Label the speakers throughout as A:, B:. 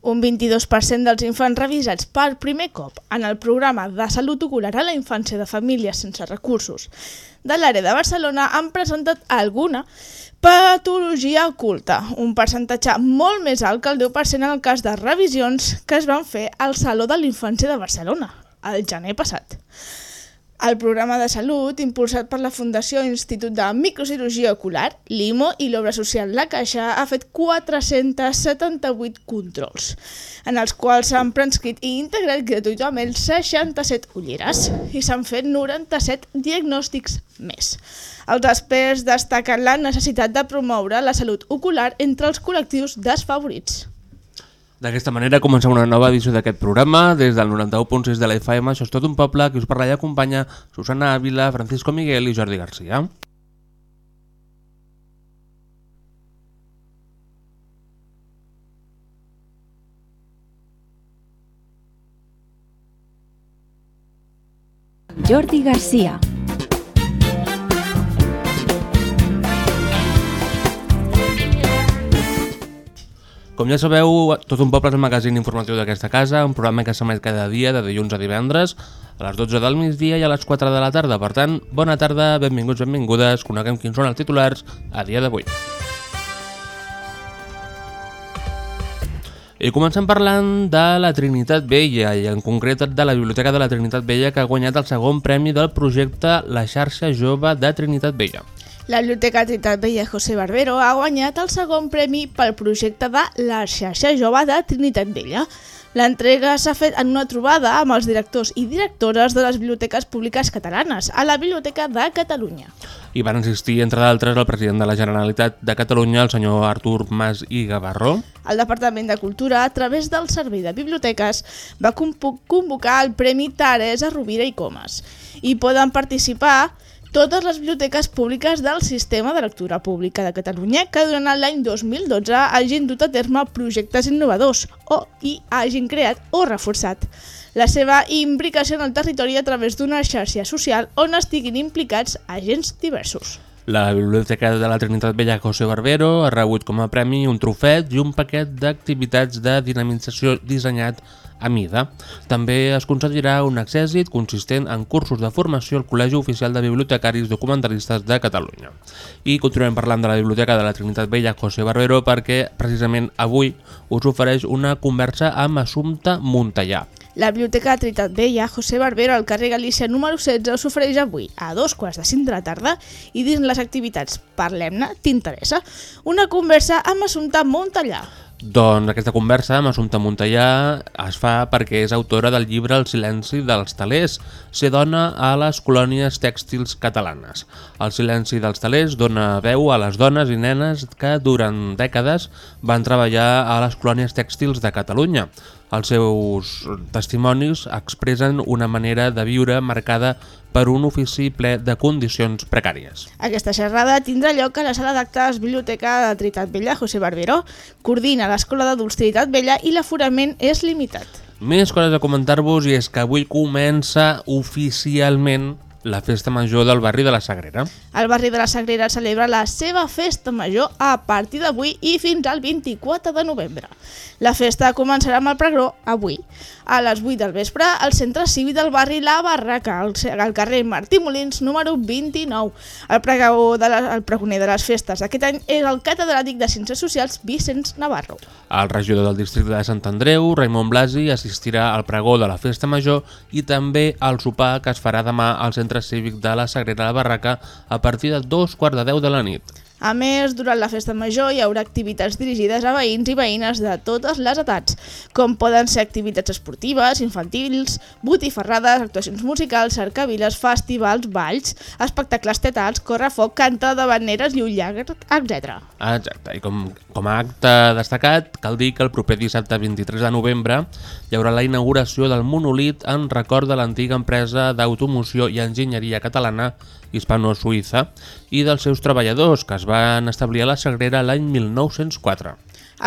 A: Un 22% dels infants revisats per primer cop en el programa de salut ocular a la infància de famílies sense recursos de l'àrea de Barcelona han presentat alguna patologia oculta, un percentatge molt més alt que el 10% en el cas de revisions que es van fer al Saló de la Infància de Barcelona, el gener passat. El programa de salut, impulsat per la Fundació Institut de Microcirurgia Ocular, l'IMO i l'obra social La Caixa, ha fet 478 controls, en els quals s'han prescrit i integrat gratuïtament 67 ulleres i s'han fet 97 diagnòstics més. Els experts destaquen la necessitat de promoure la salut ocular entre els col·lectius desfavorits.
B: D'aquesta manera comencem una nova edició d'aquest programa des del 91.6 de la FM. Això és tot un poble que us parla i acompanya Susana Ávila, Francisco Miguel i Jordi Garcia.
C: Jordi Garcia.
B: Com ja sabeu, Tot un poble és el magazín informatiu d'aquesta casa, un programa que s'emet cada dia de dilluns a divendres a les 12 del migdia i a les 4 de la tarda. Per tant, bona tarda, benvinguts, benvingudes, coneguem quins són els titulars a dia d'avui. I comencem parlant de la Trinitat Vella i en concret de la Biblioteca de la Trinitat Vella que ha guanyat el segon premi del projecte La xarxa jove de Trinitat Vella.
A: La Biblioteca Trinitat Vella José Barbero ha guanyat el segon premi pel projecte de la xarxa jove de Trinitat Vella. L'entrega s'ha fet en una trobada amb els directors i directores de les biblioteques públiques catalanes a la Biblioteca de Catalunya.
B: Hi van assistir, entre d'altres, el president de la Generalitat de Catalunya, el senyor Artur Mas i Gavarró.
A: El Departament de Cultura, a través del Servei de Biblioteques, va convocar el Premi Teresa Rovira i Comas. Hi poden participar totes les biblioteques públiques del Sistema de Lectura Pública de Catalunya que durant l'any 2012 hagin dut a terme projectes innovadors o hi hagin creat o reforçat la seva implicació en el territori a través d'una xarxa social on estiguin implicats agents diversos.
B: La Biblioteca de la Trinitat Vella José Barbero ha rebut com a premi un trofet i un paquet d'activitats de dinamització dissenyat a mida. També es concedirà un accèssit consistent en cursos de formació al Col·legi Oficial de Bibliotecaris Documentaristes de Catalunya. I continuem parlant de la Biblioteca de la Trinitat Vella José Barbero perquè precisament avui us ofereix una conversa amb Assumpta Montellà.
A: La Biblioteca Trinitat Vella José Barbero al carrer Galícia número 16 us ofereix avui a dos quarts de cinc de la tarda i dins les activitats Parlem-ne, t'interessa? Una conversa amb Assumpta Montellà.
B: Doncs aquesta conversa amb Assumpta Montellà es fa perquè és autora del llibre El silenci dels talers, ser dona a les colònies tèxtils catalanes. El silenci dels talers dona veu a les dones i nenes que durant dècades van treballar a les colònies tèxtils de Catalunya. Els seus testimonis expressen una manera de viure marcada per un ofici ple de condicions precàries.
A: Aquesta xerrada tindrà lloc a la sala d'actes Biblioteca de Trinitat Vella José Barbero, coordina l'Escola d'Adults Trinitat Vella i l'aforament és limitat.
B: Més coses a comentar-vos i és que avui comença oficialment la festa major del barri de la Sagrera.
A: El barri de la Sagrera celebra la seva festa major a partir d'avui i fins al 24 de novembre. La festa començarà amb el pregró avui. A les 8 del vespre, al centre cívic del barri La Barraca, al, carrer Martí Molins, número 29. El, pregó de la, el pregoner de les festes d'aquest any és el catedràtic de Ciències Socials Vicenç Navarro.
B: El regidor del districte de Sant Andreu, Raimon Blasi, assistirà al pregó de la festa major i també al sopar que es farà demà al centre cívic de la Sagrera de Barraca a partir de dos quarts de deu de la nit.
A: A més, durant la festa major hi haurà activitats dirigides a veïns i veïnes de totes les edats, com poden ser activitats esportives, infantils, botifarrades, actuacions musicals, cercaviles, festivals, balls, espectacles teatrals, correfoc, canta de baneres, llullar, etc.
B: Exacte, i com, com a acte destacat, cal dir que el proper dissabte 23 de novembre hi haurà la inauguració del monòlit en record de l'antiga empresa d'automoció i enginyeria catalana hispano-suïssa i dels seus treballadors, que es van establir a la Sagrera l'any 1904.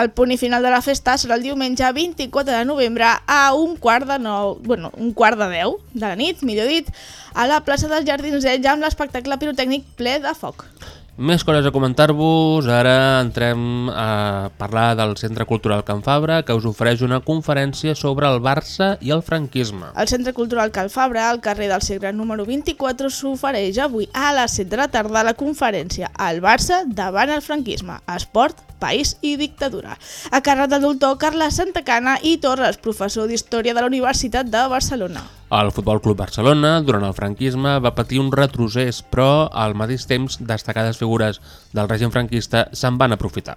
A: El punt i final de la festa serà el diumenge 24 de novembre a un quart de nou, bueno, un quart de deu de la nit, millor dit, a la plaça dels Jardins d'Ells amb l'espectacle pirotècnic ple de foc.
B: Més coses a comentar-vos, ara entrem a parlar del Centre Cultural Can Fabra, que us ofereix una conferència sobre el Barça i el franquisme.
A: El Centre Cultural Cal Fabra, al carrer del Segre número 24, s'ofereix avui a les 7 de la tarda la conferència El Barça davant el franquisme, esport, país i dictadura. A càrrec del doctor Carles Santacana i Torres, professor d'Història de la Universitat de Barcelona.
B: El Futbol Club Barcelona, durant el franquisme, va patir un retrocés, però al mateix temps destacades figures del règim franquista se'n van aprofitar.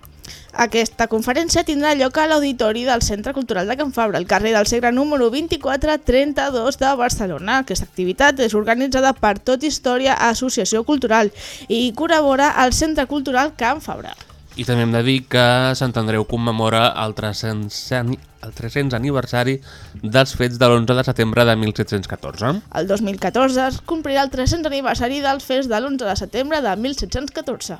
A: Aquesta conferència tindrà lloc a l'Auditori del Centre Cultural de Can Fabra, al carrer del Segre número 2432 de Barcelona. Aquesta activitat és organitzada per Tot Història Associació Cultural i col·labora al Centre Cultural Can Fabra.
B: I també hem de dir que Sant Andreu commemora el 300, ani- el 300 aniversari dels fets de l'11 de setembre de 1714.
A: El 2014 es complirà el 300 aniversari dels fets de l'11 de setembre de 1714.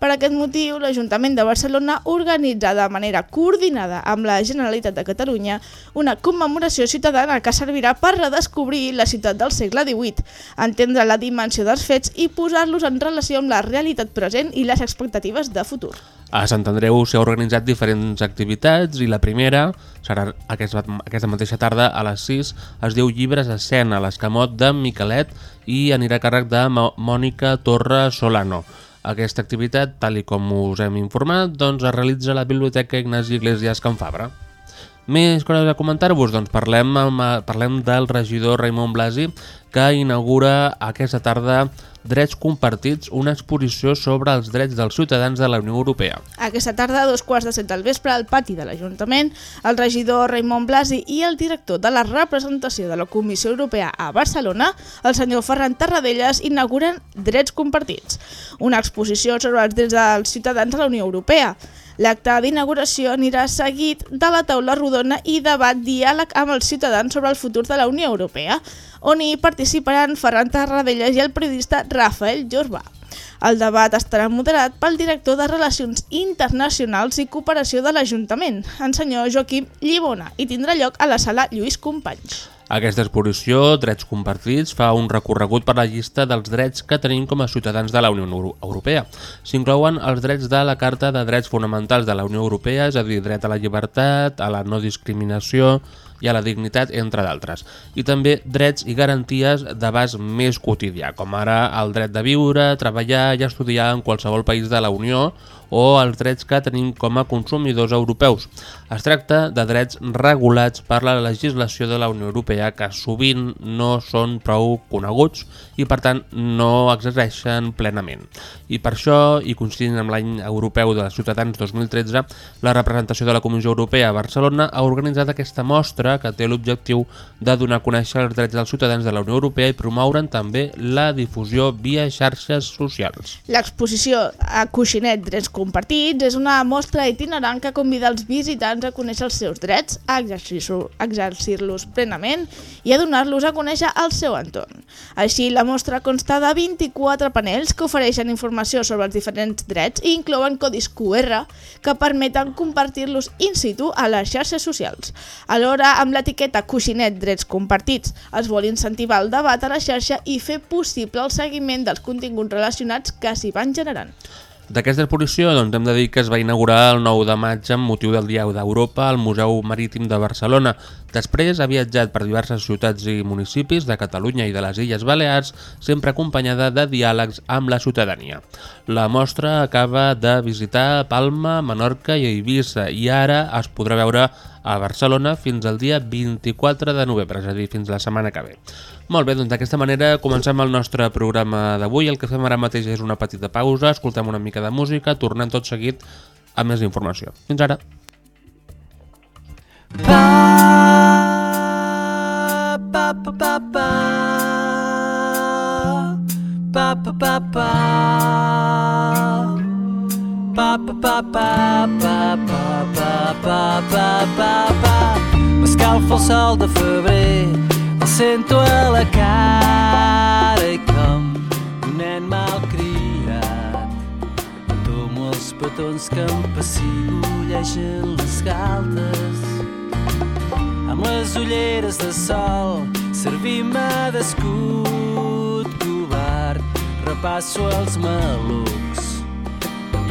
A: Per aquest motiu, l'Ajuntament de Barcelona organitza de manera coordinada amb la Generalitat de Catalunya una commemoració ciutadana que servirà per redescobrir la ciutat del segle XVIII, entendre la dimensió dels fets i posar-los en relació amb la realitat present i les expectatives de futur.
B: A Sant Andreu s'ha organitzat diferents activitats i la primera serà aquesta, aquesta mateixa tarda a les 6 es diu Llibres a l'escamot de Miquelet i anirà a càrrec de Mònica Torra Solano. Aquesta activitat, tal i com us hem informat, doncs es realitza a la Biblioteca Ignasi Iglesias Can Fabra. Més coses a comentar-vos, doncs parlem, amb, parlem del regidor Raimon Blasi que inaugura aquesta tarda Drets Compartits, una exposició sobre els drets dels ciutadans de la Unió Europea.
A: Aquesta tarda, a dos quarts de set del vespre, al pati de l'Ajuntament, el regidor Raimon Blasi i el director de la representació de la Comissió Europea a Barcelona, el senyor Ferran Tarradellas, inauguren Drets Compartits, una exposició sobre els drets dels ciutadans de la Unió Europea. L'acte d'inauguració anirà seguit de la taula rodona i debat diàleg amb els ciutadans sobre el futur de la Unió Europea, on hi participaran Ferran Tarradellas i el periodista Rafael Jorbà. El debat estarà moderat pel director de Relacions Internacionals i Cooperació de l'Ajuntament, en senyor Joaquim Llibona, i tindrà lloc a la sala Lluís Companys.
B: Aquesta exposició, Drets Compartits, fa un recorregut per la llista dels drets que tenim com a ciutadans de la Unió Euro- Europea. S'inclouen els drets de la Carta de Drets Fonamentals de la Unió Europea, és a dir, dret a la llibertat, a la no discriminació i a la dignitat, entre d'altres. I també drets i garanties d'abast més quotidià, com ara el dret de viure, treballar i estudiar en qualsevol país de la Unió o els drets que tenim com a consumidors europeus. Es tracta de drets regulats per la legislació de la Unió Europea que sovint no són prou coneguts i per tant no exerceixen plenament. I per això, i coincidint amb l'any europeu dels ciutadans 2013, la representació de la Comissió Europea a Barcelona ha organitzat aquesta mostra que té l'objectiu de donar a conèixer els drets dels ciutadans de la Unió Europea i promoure'n també la difusió via xarxes socials.
A: L'exposició a Coixinet Drets Compartits és una mostra itinerant que convida els visitants a conèixer els seus drets, a exercir-los exercir plenament i a donar-los a conèixer al seu entorn. Així, la mostra consta de 24 panells que ofereixen informació sobre els diferents drets i inclouen codis QR que permeten compartir-los in situ a les xarxes socials. Alhora, amb l'etiqueta Coixinet Drets Compartits, es vol incentivar el debat a la xarxa i fer possible el seguiment dels continguts relacionats que s'hi van generant.
B: D'aquesta exposició doncs, hem de dir que es va inaugurar el 9 de maig amb motiu del Dia d'Europa al Museu Marítim de Barcelona. Després ha viatjat per diverses ciutats i municipis de Catalunya i de les Illes Balears, sempre acompanyada de diàlegs amb la ciutadania. La mostra acaba de visitar Palma, Menorca i Eivissa i ara es podrà veure a Barcelona fins al dia 24 de novembre, és a dir, fins la setmana que ve. Molt bé, doncs d'aquesta manera comencem el nostre programa d'avui. El que fem ara mateix és una petita pausa, escoltem una mica de música, tornem tot seguit a més informació. Fins ara.
C: M'escalfa el sol de febrer, sento a la cara i com un nen mal criat. Tomo els petons que em pessigolegen les galtes. Amb les ulleres de sol servim-me d'escut covard repasso els malucs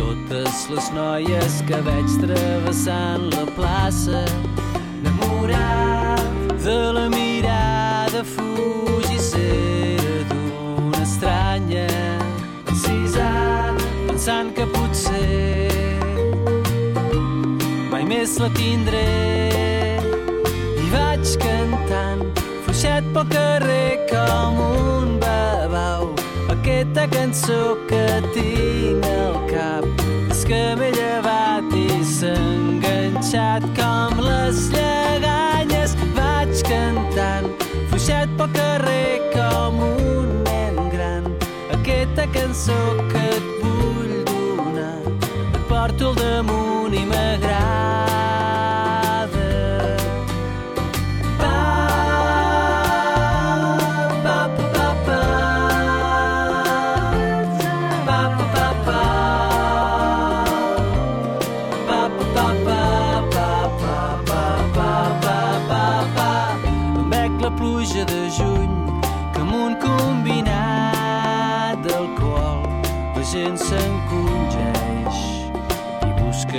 C: totes les noies que veig travessant la plaça. Enamorat de la mirada mai més la tindré. I vaig cantant fluixet pel carrer com un babau. Aquesta cançó que tinc al cap és que m'he llevat i s'ha enganxat com les lleganyes. Vaig cantant fluixet pel carrer com un nen gran. Aquesta cançó que et vull donar et porto al damunt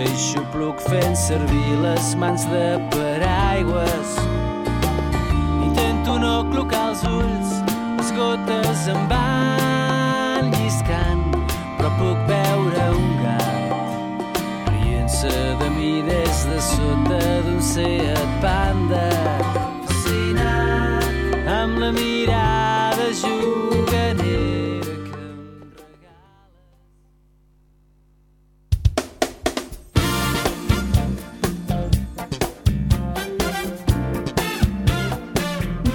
C: busca aixopluc fent servir les mans de paraigües Intento no clocar els ulls, les gotes em van lliscant, però puc veure un gat rient-se de mi des de sota d'un Seat Panda. Fascinat amb la mirada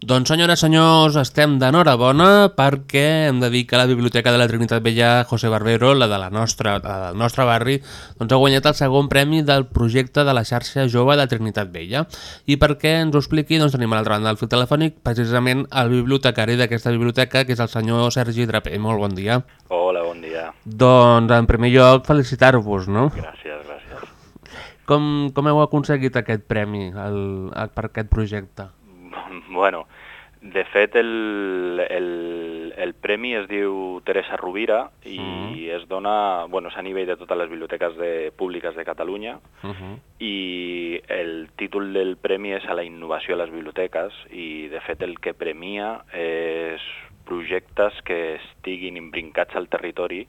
B: Doncs senyores senyors, estem d'enhorabona perquè hem de dir que la Biblioteca de la Trinitat Vella José Barbero, la de la nostra, la del nostre barri, doncs ha guanyat el segon premi del projecte de la xarxa jove de Trinitat Vella. I perquè ens ho expliqui, doncs tenim a l'altra banda del fil telefònic precisament el bibliotecari d'aquesta biblioteca, que és el senyor Sergi Draper. Molt bon dia.
D: Hola, bon dia.
B: Doncs, en primer lloc, felicitar-vos, no?
D: Gràcies, gràcies.
B: Com, com heu aconseguit aquest premi el, el, per aquest projecte?
D: Bueno, de fet, el, el, el premi es diu Teresa Rovira i
B: Mhm.
D: es dona, bueno, és a nivell de totes les biblioteques de, públiques de Catalunya
B: Uh -huh.
D: i el títol del premi és a la innovació a les biblioteques i, de fet, el que premia és projectes que estiguin imbrincats al territori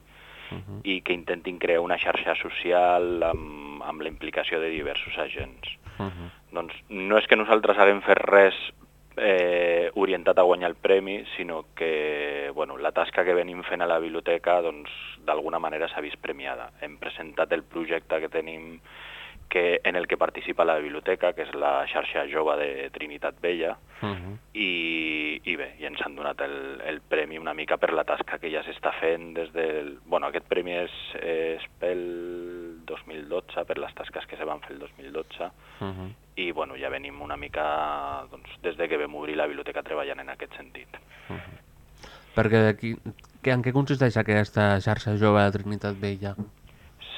B: Mhm.
D: i que intentin crear una xarxa social amb, amb la implicació de diversos agents.
B: Uh -huh.
D: Doncs no és que nosaltres haguem fet res eh, orientat a guanyar el premi, sinó que bueno, la tasca que venim fent a la biblioteca doncs, d'alguna manera s'ha vist premiada. Hem presentat el projecte que tenim que, en el que participa la biblioteca, que és la xarxa jove de Trinitat Vella,
B: Uh -huh.
D: i, i bé, i ens han donat el, el premi una mica per la tasca que ja s'està fent des del... Bueno, aquest premi és, és pel 2012, per les tasques que se van fer el 2012,
B: Uh -huh.
D: i bueno, ja venim una mica doncs, des de que vam obrir la biblioteca treballant en aquest sentit.
B: Perquè aquí, que, en què consisteix aquesta xarxa jove de Trinitat Vella?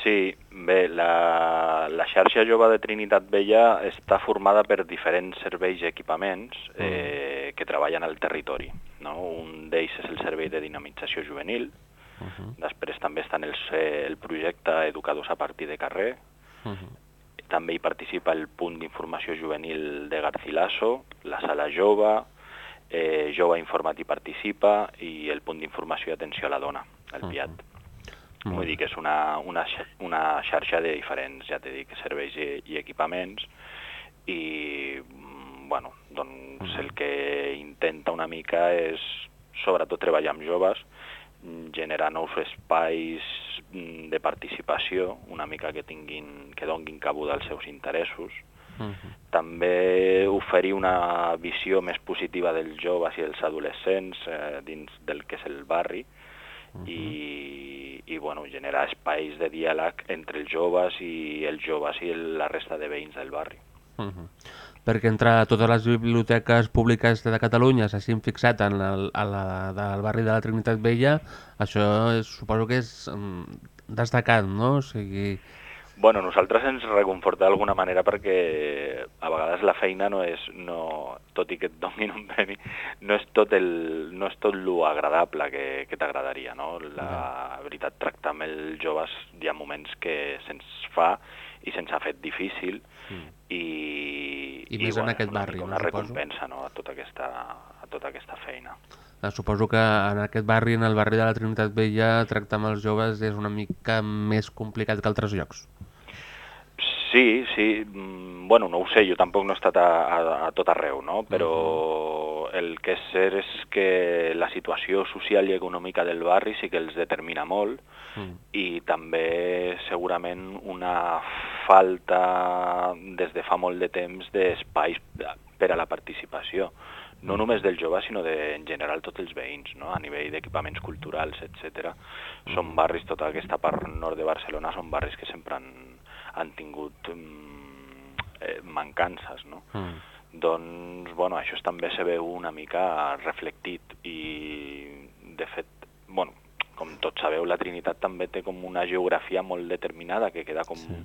D: Sí, bé, la, la xarxa jove de Trinitat Vella està formada per diferents serveis i equipaments eh, que treballen al territori. No? Un d'ells és el Servei de Dinamització Juvenil,
B: Uh -huh.
D: després també està en el, eh, el projecte Educadors a partir de carrer,
B: Uh -huh.
D: també hi participa el punt d'informació juvenil de Garcilaso, la sala jove, eh, Jove Informat hi participa i el punt d'informació i atenció a la dona, el. PIAT.
B: Molt
D: Vull dir que és una, una, una xarxa de diferents, ja t'he dit, serveis i, i equipaments i, mm, bueno, doncs el que intenta una mica és sobretot treballar amb joves, generar nous espais mm, de participació, una mica que tinguin, que donguin cabuda als seus interessos,
B: Uh -huh.
D: també oferir una visió més positiva dels joves i els adolescents eh, dins del que és el barri i, i bueno, generar espais de diàleg entre els joves i els joves i la resta de veïns del barri.
B: Uh -huh. Perquè entre totes les biblioteques públiques de Catalunya s'hagin fixat en el, a la, del barri de la Trinitat Vella, això és, suposo que és um, destacat, no? O sigui,
D: Bueno, nosaltres ens reconforta d'alguna manera perquè a vegades la feina no és, no, tot i que et donin un premi, no és tot, el, no és tot lo agradable que, que t'agradaria, no? La veritat, tractar amb els joves hi ha moments que se'ns fa i se'ns ha fet difícil i,
B: I més en aquest
D: una
B: barri, no,
D: una
B: suposo?
D: recompensa no? a, tota aquesta, a tota aquesta feina.
B: eh, suposo que en aquest barri, en el barri de la Trinitat Vella, tractar amb els joves és una mica més complicat que altres llocs.
D: Sí, sí, mm, bueno, no ho sé, jo tampoc no he estat a, a, a tot arreu, no? però el que és cert és que la situació social i econòmica del barri sí que els determina molt
B: Mm.
D: i també segurament una falta des de fa molt de temps d'espais per a la participació, no només dels joves, sinó de, en general tots els veïns, no? a nivell d'equipaments culturals, etc. Són barris, tota aquesta part nord de Barcelona, són barris que sempre han, han tingut mm, eh, mancances, no?
B: Mm.
D: Doncs, bueno, això també se veu una mica reflectit i, de fet, bueno, com tots sabeu, la Trinitat també té com una geografia molt determinada que queda com
B: Sí.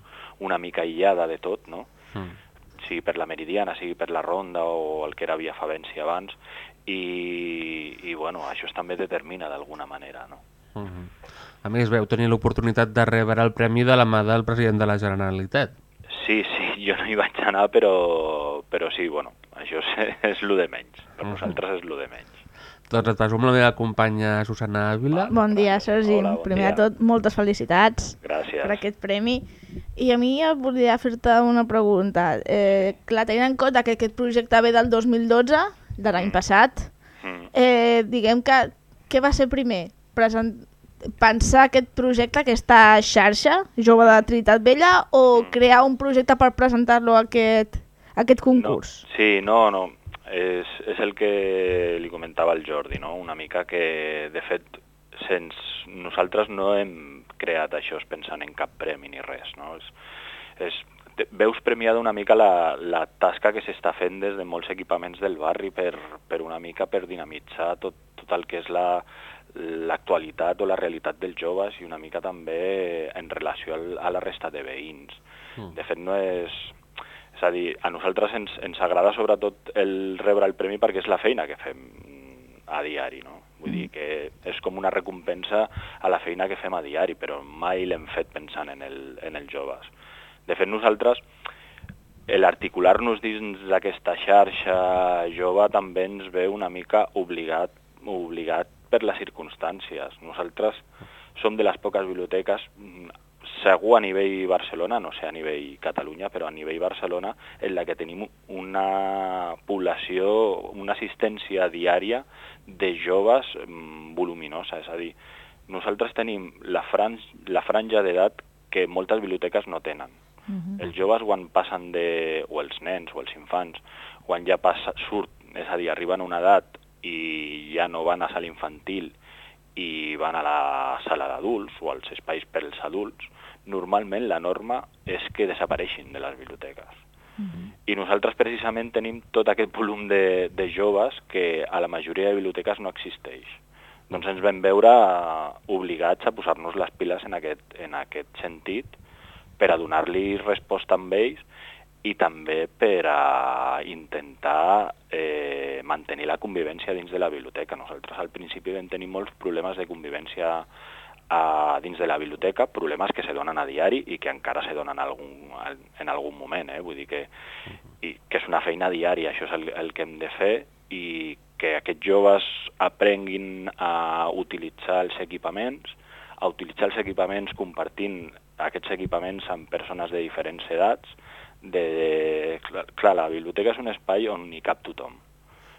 D: una mica aïllada de tot, no?
B: Mm.
D: sigui per la Meridiana, sigui per la Ronda o el que era Via Favència abans, i, i bueno, això també determina d'alguna manera, no?
B: Uh -huh. A més, veu tenir l'oportunitat de rebre el premi de la mà del president de la Generalitat.
D: Sí, sí, jo no hi vaig anar, però, però sí, bueno, això és, és lo de menys. Per
B: Mhm.
D: nosaltres és lo de menys.
B: Doncs et passo amb la meva companya Susana Ávila.
A: Bon dia, Sergi.
D: Hola, bon
A: Primer
D: dia.
A: de tot, moltes felicitats
D: Gràcies.
A: per aquest premi. I a mi ja volia fer-te una pregunta. Eh, clar, tenint en compte que aquest projecte ve del 2012, de l'any passat,
D: Mm.
A: eh, diguem que què va ser primer? Present... Pensar aquest projecte, aquesta xarxa jove de Trinitat Vella, o
D: Mm.
A: crear un projecte per presentar-lo a aquest, a aquest concurs?
D: No, sí, no, no. És, és el que li comentava el Jordi, no? Una mica que, de fet, sens, nosaltres no hem creat això pensant en cap premi ni res, no? És, és, veus premiada una mica la, la tasca que s'està fent des de molts equipaments del barri per, per una mica per dinamitzar tot, tot el que és la l'actualitat o la realitat dels joves i una mica també en relació al, a la resta de veïns.
B: Mm.
D: De fet, no és... És a dir, a nosaltres ens, ens agrada sobretot el rebre el premi perquè és la feina que fem a diari, no? Vull dir que és com una recompensa a la feina que fem a diari, però mai l'hem fet pensant en, el, en els joves. De fet, nosaltres, l'articular-nos dins d'aquesta xarxa jove també ens ve una mica obligat, obligat per les circumstàncies. Nosaltres som de les poques biblioteques, mm, segur a nivell Barcelona, no sé a nivell Catalunya, però a nivell Barcelona, en la que tenim una població, una assistència diària de joves mm, voluminosa, és a dir, nosaltres tenim la, franj, la franja d'edat que moltes biblioteques no tenen.
A: Mhm.
D: Els joves quan passen de, o els nens o els infants, quan ja passa, surt, és a dir, arriben a una edat i ja no van a sala infantil i van a la sala d'adults o als espais pels adults, normalment la norma és que desapareixin de les biblioteques. I nosaltres precisament tenim tot aquest volum de, de joves que a la majoria de biblioteques no existeix. Doncs ens vam veure obligats a posar-nos les piles en aquest, en aquest sentit per a donar-li resposta amb ells i també per a intentar eh, mantenir la convivència dins de la biblioteca. Nosaltres al principi vam tenir molts problemes de convivència a, dins de la biblioteca, problemes que se donen a diari i que encara se donen en algun, en algun moment. Eh? Vull dir que, i, que és una feina diària, això és el, el que hem de fer i que aquests joves aprenguin a utilitzar els equipaments, a utilitzar els equipaments compartint aquests equipaments amb persones de diferents edats, de, de clar, la biblioteca és un espai on hi cap tothom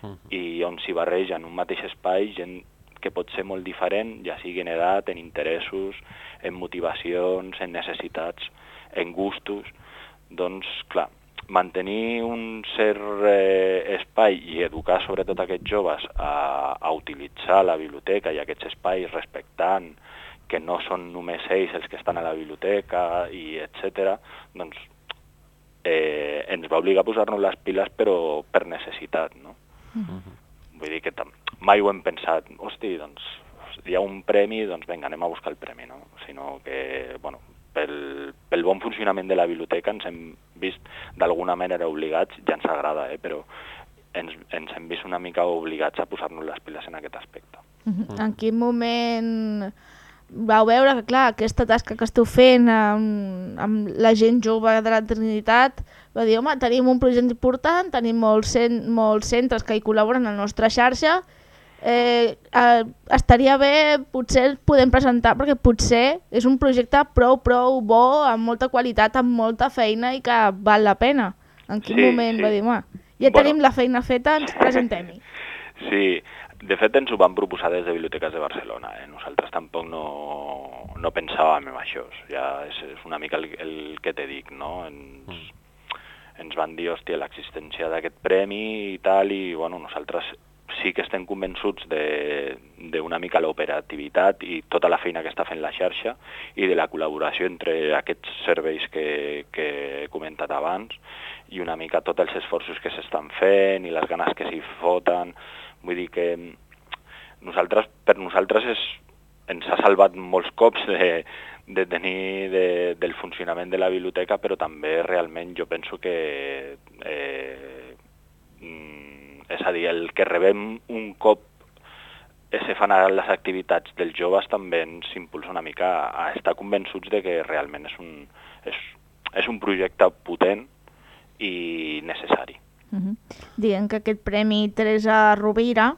D: uh -huh. i on s'hi barreja en un mateix espai gent que pot ser molt diferent, ja sigui en edat, en interessos, en motivacions, en necessitats, en gustos, doncs, clar, mantenir un cert eh, espai i educar sobretot aquests joves a, a utilitzar la biblioteca i aquests espais respectant que no són només ells els que estan a la biblioteca i etc. doncs eh, ens va obligar a posar-nos les piles però per necessitat, no? Uh -huh. Vull dir que mai ho hem pensat, hosti, doncs hi ha un premi, doncs vinga, anem a buscar el premi, no? Sinó que, bueno, pel, pel bon funcionament de la biblioteca ens hem vist d'alguna manera obligats, ja ens agrada, eh, però ens, ens hem vist una mica obligats a posar-nos les piles en aquest aspecte.
A: Uh -huh. En quin moment vau veure que, clar, aquesta tasca que esteu fent amb, amb la gent jove de la Trinitat, va dir, home, tenim un projecte important, tenim molts, cent, molts centres que hi col·laboren a la nostra xarxa, eh, eh, estaria bé, potser el podem presentar, perquè potser és un projecte prou, prou bo, amb molta qualitat, amb molta feina i que val la pena. En quin
D: Sí,
A: moment
D: sí.
A: va dir, home, ja
D: Bueno.
A: tenim la feina feta, ens presentem-hi.
D: Sí, de fet ens ho van proposar des de Biblioteques de Barcelona. Eh? Nosaltres tampoc no, no pensàvem en això. Ja és, és una mica el, el que te dic, no? Ens, ens van dir, hòstia, l'existència d'aquest premi i tal, i bueno, nosaltres sí que estem convençuts de- d'una mica l'operativitat i tota la feina que està fent la xarxa i de la col·laboració entre aquests serveis que, que he comentat abans i una mica tots els esforços que s'estan fent i les ganes que s'hi foten. Vull dir que nosaltres, per nosaltres és, ens ha salvat molts cops de, de tenir de, del funcionament de la biblioteca, però també realment jo penso que eh, mm, és a dir, el que rebem un cop se fan les activitats dels joves també ens impulsa una mica a estar convençuts de que realment és un, és, és un projecte potent i necessari.
A: Uh -huh. Diguem que aquest Premi Teresa Rovira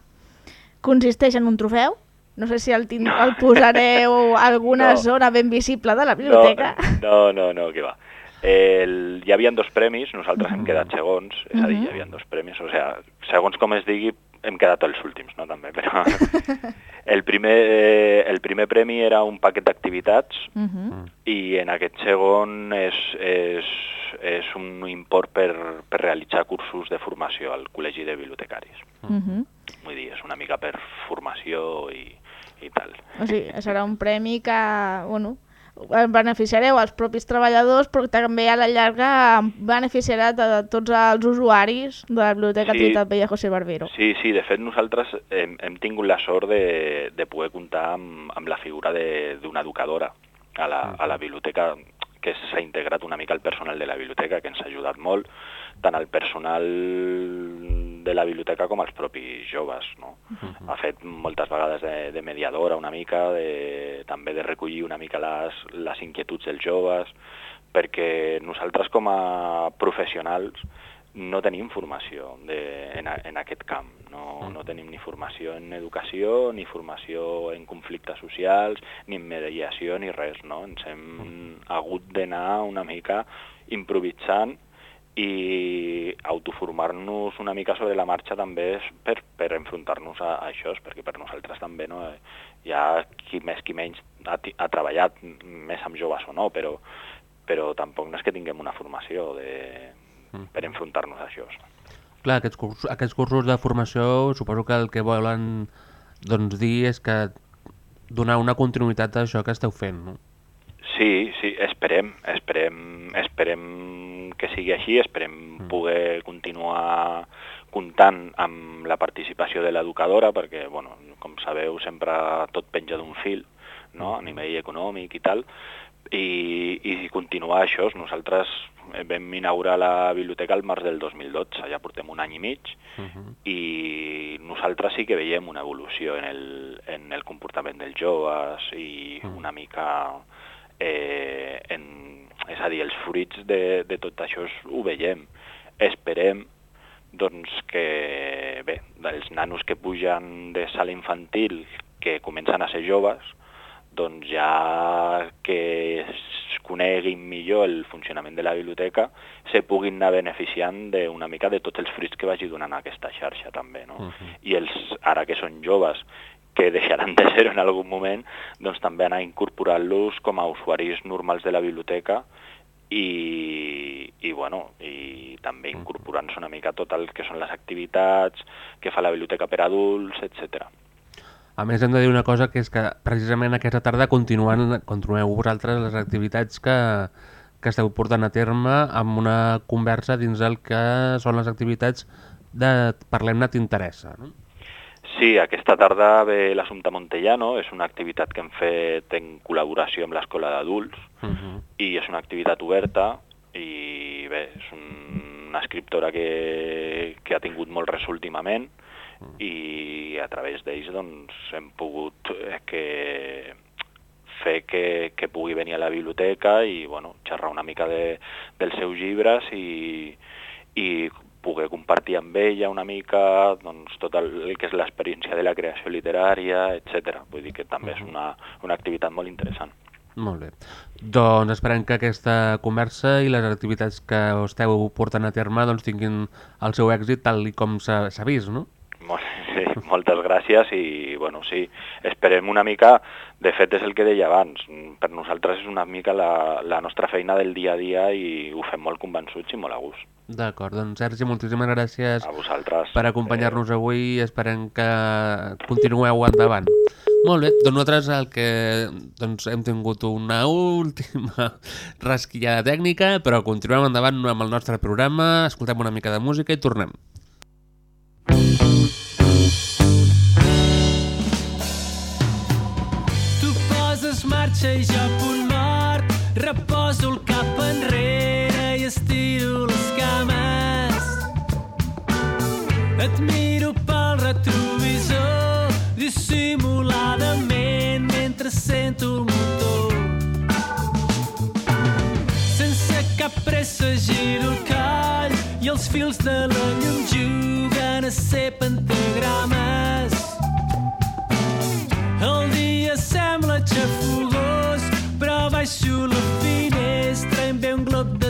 A: consisteix en un trofeu. No sé si el, tin- el posareu a alguna
D: No.
A: zona ben visible de la biblioteca.
D: No, no, no, que va. El, hi havia dos premis, nosaltres hem quedat segons, és a dir, hi havia dos premis, o sigui, segons com es digui, hem quedat els últims, no, també, però... El primer, eh, el primer premi era un paquet d'activitats
A: Uh -huh.
D: i en aquest segon és, és, és un import per, per realitzar cursos de formació al Col·legi de Bibliotecaris.
A: Uh -huh.
D: Vull dir, és una mica per formació i, i tal.
A: O sigui, serà un premi que, bueno, beneficiareu als propis treballadors, però també a la llarga beneficiarà a tots els usuaris de la Biblioteca
D: Sí.
A: Trinitat Vella José Barbero.
D: Sí, sí, de fet nosaltres hem, hem tingut la sort de, de poder comptar amb, amb la figura de- d'una educadora a la, a la biblioteca que s'ha integrat una mica al personal de la biblioteca, que ens ha ajudat molt, tant al personal de la biblioteca com als propis joves. No? Ha fet moltes vegades de, de mediadora una mica, de, també de recollir una mica les, les inquietuds dels joves, perquè nosaltres com a professionals no tenim formació de, en, a, en aquest camp. No, no tenim ni formació en educació, ni formació en conflictes socials, ni en mediació, ni res. No? Ens hem hagut d'anar una mica improvisant i autoformar-nos una mica sobre la marxa també és per, per enfrontar-nos a, a això, perquè per nosaltres també no, eh, hi ha qui més qui menys ha, ha treballat més amb joves o no, però, però tampoc no és que tinguem una formació de, per enfrontar-nos a això.
B: Clar, aquests cursos, aquests cursos de formació suposo que el que volen doncs, dir és que donar una continuïtat a això que esteu fent, no?
D: Sí, sí, esperem, esperem, esperem que sigui així, esperem poder continuar comptant amb la participació de l'educadora, perquè, bueno, com sabeu, sempre tot penja d'un fil, no?, a nivell econòmic i tal, i, i continuar això. Nosaltres vam inaugurar la biblioteca al març del 2012, ja portem un any i mig,
B: Uh -huh.
D: i nosaltres sí que veiem una evolució en el, en el comportament dels joves i
B: Mm.
D: una mica... Eh, en, és a dir, els fruits de, de tot això ho veiem. Esperem doncs, que, bé, dels nanos que pugen de sala infantil, que comencen a ser joves, doncs ja que es coneguin millor el funcionament de la biblioteca, se puguin anar beneficiant d'una mica de tots els fruits que vagi donant aquesta xarxa també, no?
B: Uh -huh.
D: I els, ara que són joves, que deixaran de ser en algun moment, doncs també anar incorporant-los com a usuaris normals de la biblioteca i, i, bueno, i també incorporant-se una mica tot el que són les activitats que fa la biblioteca per adults, etc.
B: A més, hem de dir una cosa, que és que precisament aquesta tarda continuen, continueu vosaltres les activitats que, que esteu portant a terme amb una conversa dins el que són les activitats de Parlem-ne t'interessa. No?
D: Sí, aquesta tarda ve l'Assumpte Montellano, és una activitat que hem fet en col·laboració amb l'Escola d'Adults
B: Uh -huh.
D: i és una activitat oberta i bé, és un, una escriptora que, que ha tingut molt res últimament i a través d'ells doncs, hem pogut eh, que fer que, que pugui venir a la biblioteca i bueno, xerrar una mica de, dels seus llibres i, i poder compartir amb ella una mica doncs, tot el, el que és l'experiència de la creació literària, etc. Vull dir que també és una, una activitat molt interessant.
B: Molt bé. Doncs esperem que aquesta conversa i les activitats que esteu portant a terme doncs, tinguin el seu èxit tal i com s'ha s'ha vist, no?
D: Molt, sí, moltes gràcies i bueno, sí, esperem una mica, de fet és el que deia abans, per nosaltres és una mica la, la nostra feina del dia a dia i ho fem molt convençuts i molt a gust.
B: D'acord, doncs Sergi, moltíssimes gràcies
D: A vosaltres.
B: per acompanyar-nos avui i esperem que continueu endavant. Molt bé, doncs nosaltres el que doncs, hem tingut una última rasquillada tècnica, però continuem endavant amb el nostre programa, escoltem una mica de música i tornem.
C: Tu poses marxa i jo punt mort, reposo el Et miro pel retrovisor, dissimuladament mentre sento el motor. Sense cap pressa giro el coll i els fils de la llum juguen a ser pentagrames. El dia sembla xafogós, però baixo la finestra i em ve un glob de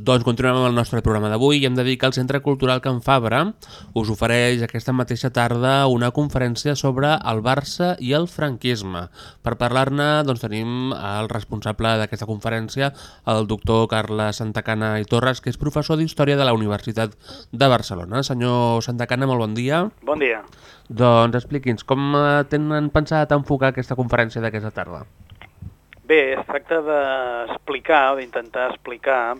B: Doncs continuem amb el nostre programa d'avui i hem de dir que el Centre Cultural Can Fabra us ofereix aquesta mateixa tarda una conferència sobre el Barça i el franquisme. Per parlar-ne doncs, tenim el responsable d'aquesta conferència, el doctor Carles Santacana i Torres, que és professor d'Història de la Universitat de Barcelona. Senyor Santacana, molt bon dia.
E: Bon dia.
B: Doncs expliqui'ns, com eh, tenen pensat enfocar aquesta conferència d'aquesta tarda?
E: Bé, es tracta d'explicar, o d'intentar explicar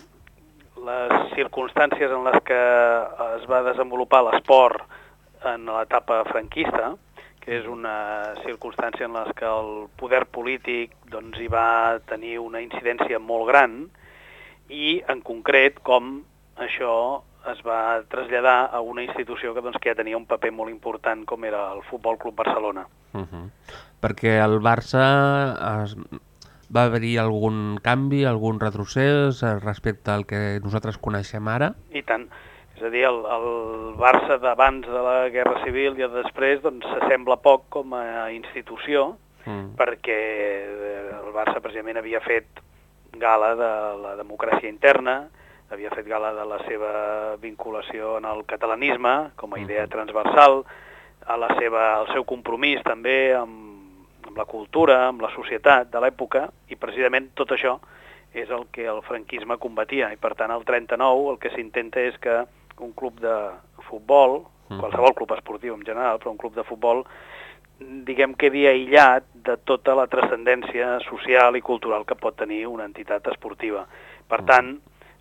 E: les circumstàncies en les que es va desenvolupar l'esport en l'etapa franquista, que és una circumstància en les que el poder polític doncs, hi va tenir una incidència molt gran i, en concret, com això es va traslladar a una institució que, doncs, que ja tenia un paper molt important com era el Futbol Club Barcelona.
B: Uh -huh. Perquè el Barça es, va haver-hi algun canvi, algun retrocés eh, respecte al que nosaltres coneixem ara?
E: I tant. És a dir, el, el Barça d'abans de la Guerra Civil i el després doncs, s'assembla poc com a institució
B: Mm.
E: perquè eh, el Barça precisament havia fet gala de la democràcia interna, havia fet gala de la seva vinculació en el catalanisme com a idea transversal, a la seva, al seu compromís també amb, amb la cultura, amb la societat de l'època, i precisament tot això és el que el franquisme combatia. I per tant, al 39 el que s'intenta és que un club de futbol, qualsevol club esportiu en general, però un club de futbol, diguem, quedi aïllat de tota la transcendència social i cultural que pot tenir una entitat esportiva. Per tant,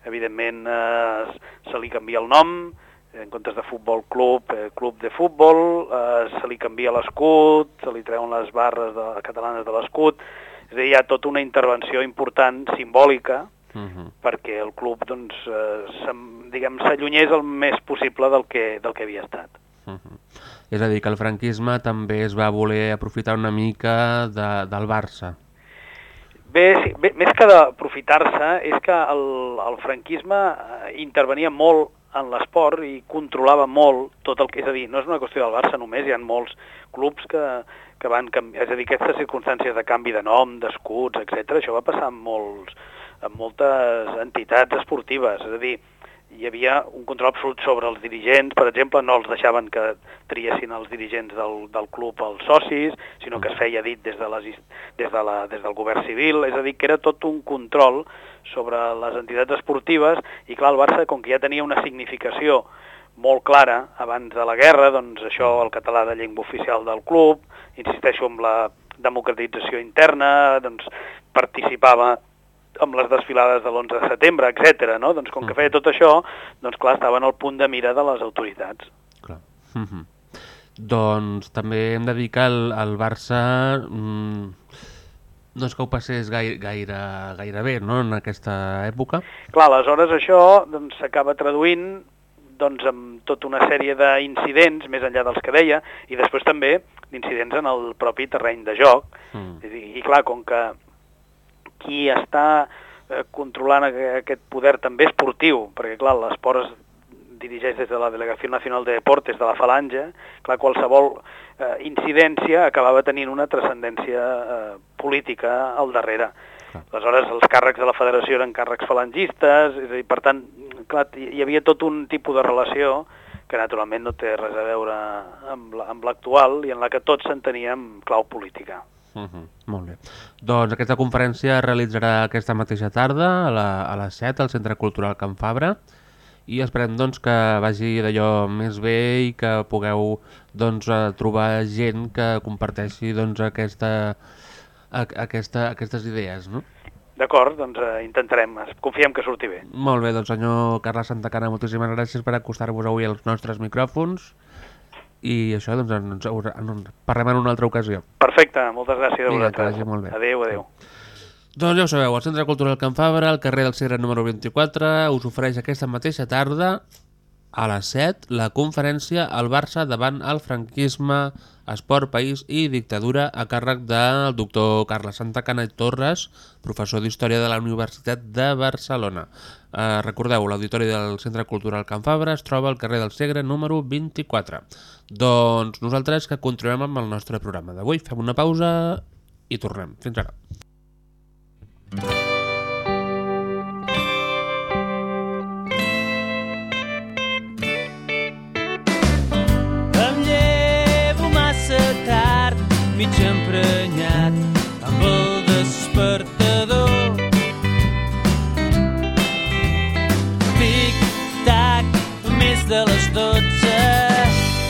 E: evidentment, eh, se li canvia el nom, en comptes de futbol club, eh, club de futbol, eh, se li canvia l'escut, se li treuen les barres de, catalanes de l'escut, és a dir, hi ha tota una intervenció important, simbòlica,
B: Uh -huh.
E: perquè el club doncs, eh, diguem, s'allunyés el més possible del que, del que havia estat.
B: Uh -huh. És a dir, que el franquisme també es va voler aprofitar una mica de, del Barça.
E: Bé, sí, bé, més que d'aprofitar-se, és que el, el franquisme eh, intervenia molt en l'esport i controlava molt tot el que... És a dir, no és una qüestió del Barça només, hi ha molts clubs que, que van canviar... És a dir, aquestes circumstàncies de canvi de nom, d'escuts, etc. això va passar en, molts, en moltes entitats esportives. És a dir, hi havia un control absolut sobre els dirigents, per exemple, no els deixaven que triessin els dirigents del, del club els socis, sinó que es feia dit des, de les, des, de la, des del govern civil, és a dir, que era tot un control sobre les entitats esportives, i clar, el Barça, com que ja tenia una significació molt clara abans de la guerra, doncs això, el català de llengua oficial del club, insisteixo en la democratització interna, doncs participava amb les desfilades de l'11 de setembre, etc. No? Doncs com que feia tot això, doncs clar, estaven al punt de mira de les autoritats.
B: Clar. Uh -huh. Doncs també hem de dir que el, el Barça mm, no és que ho passés gaire, gaire, gaire bé no? en aquesta època.
E: Clar, aleshores això doncs, s'acaba traduint doncs, amb tota una sèrie d'incidents, més enllà dels que deia, i després també d'incidents en el propi terreny de joc.
B: Mm.
E: Dir, I clar, com que qui està eh, controlant aqu- aquest poder també esportiu, perquè clar, l'esport es dirigeix des de la Delegació Nacional de Deportes de la Falange, clar, qualsevol eh, incidència acabava tenint una transcendència eh, política al darrere. Aleshores, els càrrecs de la federació eren càrrecs falangistes, és a dir, per tant, clar, hi havia tot un tipus de relació que naturalment no té res a veure amb l'actual i en la que tots s'enteníem clau política.
B: Uh -huh. Molt bé. Doncs aquesta conferència es realitzarà aquesta mateixa tarda a, la, a les 7 al Centre Cultural Can Fabra i esperem doncs, que vagi d'allò més bé i que pugueu doncs, eh, trobar gent que comparteixi doncs, aquesta, a, aquesta, aquestes idees. No?
E: D'acord, doncs eh, intentarem, confiem que surti bé.
B: Molt bé, doncs senyor Carles Santacana, moltíssimes gràcies per acostar-vos avui als nostres micròfons i això doncs, ens, ens, ens parlem en una altra ocasió.
E: Perfecte, moltes gràcies a
B: Vinga,
E: vosaltres.
B: vagi molt bé.
E: Adéu, adéu.
B: Doncs ja ho sabeu, el Centre Cultural Can Fabra, al carrer del Segre número 24, us ofereix aquesta mateixa tarda, a les 7, la conferència al Barça davant el franquisme, esport, país i dictadura a càrrec del doctor Carles Santacana i Torres, professor d'Història de la Universitat de Barcelona. Eh, recordeu, l'auditori del Centre Cultural Can Fabra es troba al carrer del Segre número 24. Doncs nosaltres que continuem amb el nostre programa d'avui. Fem una pausa i tornem. Fins ara.
C: Em mig emprenyat amb el despertador. Tic-tac, més de les dotze,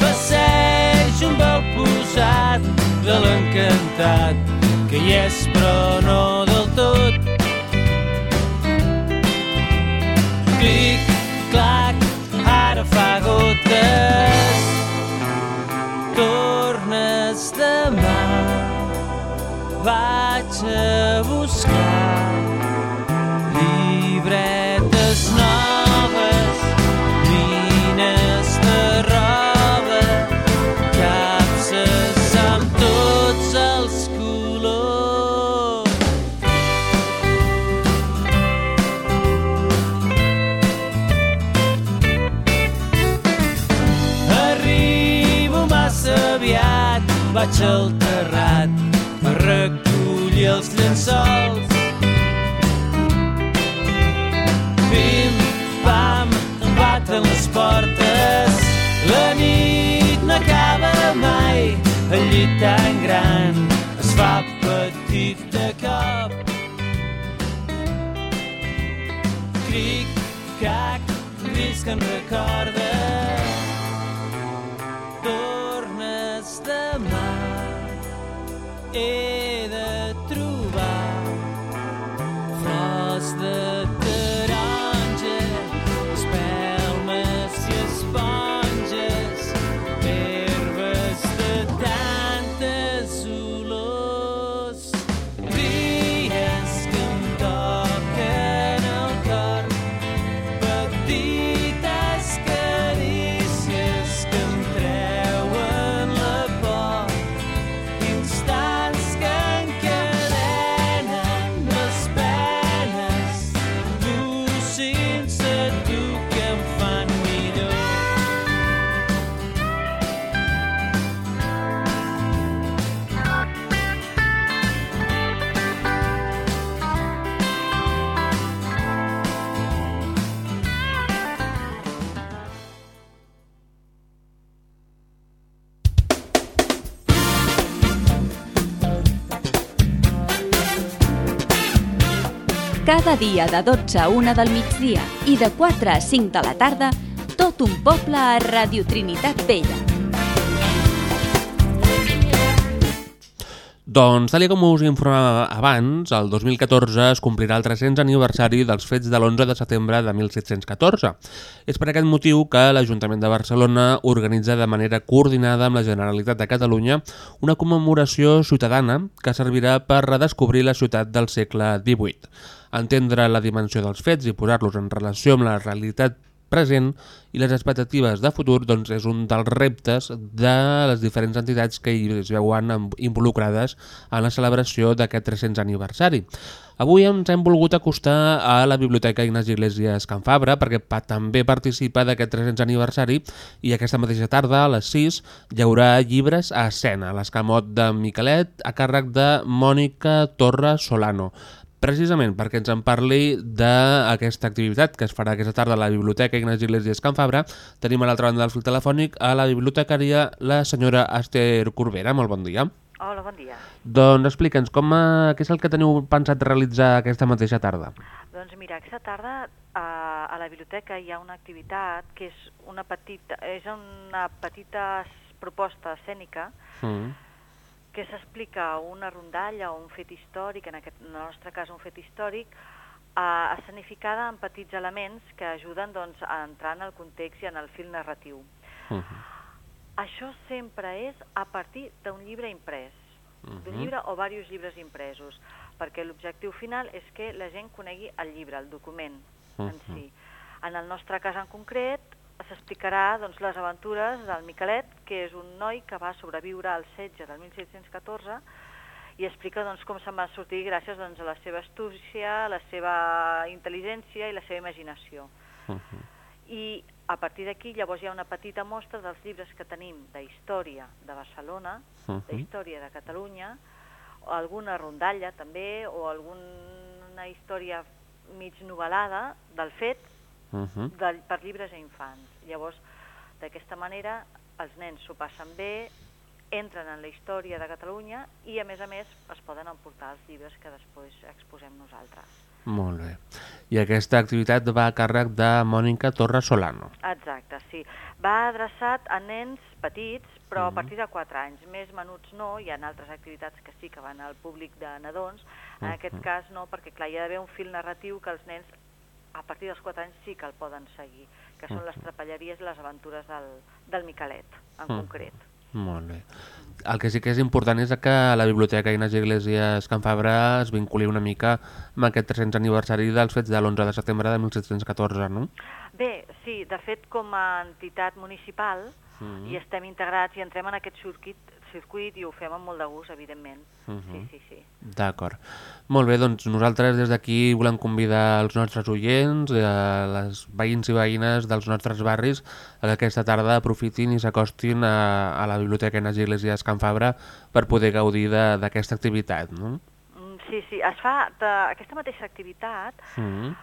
C: passeig un vol posat de l'encantat, que hi és però no del tot. Clic-clac, ara fa gotes tornes demà vaig a buscar
F: Cada dia de 12 a 1 del migdia i de 4 a 5 de la tarda, tot un poble a Radio Trinitat Vella.
B: Doncs, tal com us informava abans, el 2014 es complirà el 300 aniversari dels fets de l'11 de setembre de 1714. És per aquest motiu que l'Ajuntament de Barcelona organitza de manera coordinada amb la Generalitat de Catalunya una commemoració ciutadana que servirà per redescobrir la ciutat del segle XVIII. Entendre la dimensió dels fets i posar-los en relació amb la realitat present i les expectatives de futur doncs, és un dels reptes de les diferents entitats que hi es veuen involucrades en la celebració d'aquest 300 aniversari. Avui ens hem volgut acostar a la Biblioteca Ignasi Iglesias Can Fabra perquè pa també participa d'aquest 300 aniversari i aquesta mateixa tarda, a les 6, hi haurà llibres a escena, l'escamot de Miquelet a càrrec de Mònica Torra Solano. Precisament perquè ens en parli d'aquesta activitat que es farà aquesta tarda a la Biblioteca Ignasi Iglesias Can Fabra, tenim a l'altra banda del fil telefònic a la bibliotecària la senyora Esther Corbera. Molt bon dia.
G: Hola, bon dia.
B: Doncs explica'ns, com, eh, què és el que teniu pensat realitzar aquesta mateixa tarda?
G: Doncs mira, aquesta tarda a, a la biblioteca hi ha una activitat que és una petita, és una petita proposta escènica
B: Mm.
G: Que s'explica una rondalla o un fet històric, en, aquest, en el nostre cas un fet històric, eh, escenificada amb petits elements que ajuden doncs, a entrar en el context i en el fil narratiu. Això sempre és a partir d'un llibre imprès, d'un
H: Mhm.
G: llibre o diversos llibres impresos, perquè l'objectiu final és que la gent conegui el llibre, el document en
H: Mhm.
G: si. En el nostre cas en concret s'explicarà doncs, les aventures del Miquelet, que és un noi que va sobreviure al setge del 1714 i explica doncs, com se'n va sortir gràcies doncs, a la seva astúcia, a la seva intel·ligència i la seva imaginació. I a partir d'aquí llavors hi ha una petita mostra dels llibres que tenim de història de Barcelona,
H: Mhm.
G: de història de Catalunya, alguna rondalla també, o alguna història mig novel·lada del fet
B: Mhm.
G: de, per llibres a infants. Llavors, d'aquesta manera, els nens s'ho passen bé, entren en la història de Catalunya i, a més a més, es poden emportar els llibres que després exposem nosaltres.
B: Molt bé. I aquesta activitat va a càrrec de Mònica Torra Solano.
G: Exacte, sí. Va adreçat a nens petits, però a
B: Mhm.
G: partir de 4 anys. Més menuts no, hi ha altres activitats que sí que van al públic de nadons. En
B: Mhm.
G: aquest cas no, perquè clar, hi ha d'haver un fil narratiu que els nens a partir dels 4 anys sí que el poden seguir, que són les trapelleries i les aventures del, del Miquelet, en
B: Mhm.
G: concret.
B: Molt bé. El que sí que és important és que la Biblioteca Ignasi Iglesias Can Fabra es vinculi una mica amb aquest 300 aniversari dels fets de l'11 de setembre de 1714, no?
G: Bé, sí, de fet, com a entitat municipal
B: Mhm.
G: hi estem integrats i entrem en aquest circuit, circuit i ho fem amb molt de gust, evidentment.
B: Mhm.
G: Sí, sí, sí.
B: D'acord. Molt bé, doncs nosaltres des d'aquí volem convidar els nostres oients, eh, les veïns i veïnes dels nostres barris, a que aquesta tarda aprofitin i s'acostin a, a la Biblioteca Ignasi Iglesias Can Fabra per poder gaudir d'aquesta activitat, no?
G: Mm, Sí, sí, es fa de, aquesta mateixa activitat
B: Mm.